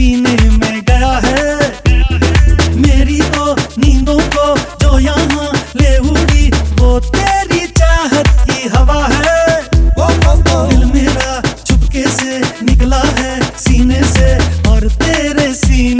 सीने में गया है। मेरी तो नींदों को जो यहाँ ले उड़ी, वो तेरी चाहत की हवा है। दिल मेरा चुपके से निकला है, सीने से और तेरे सीने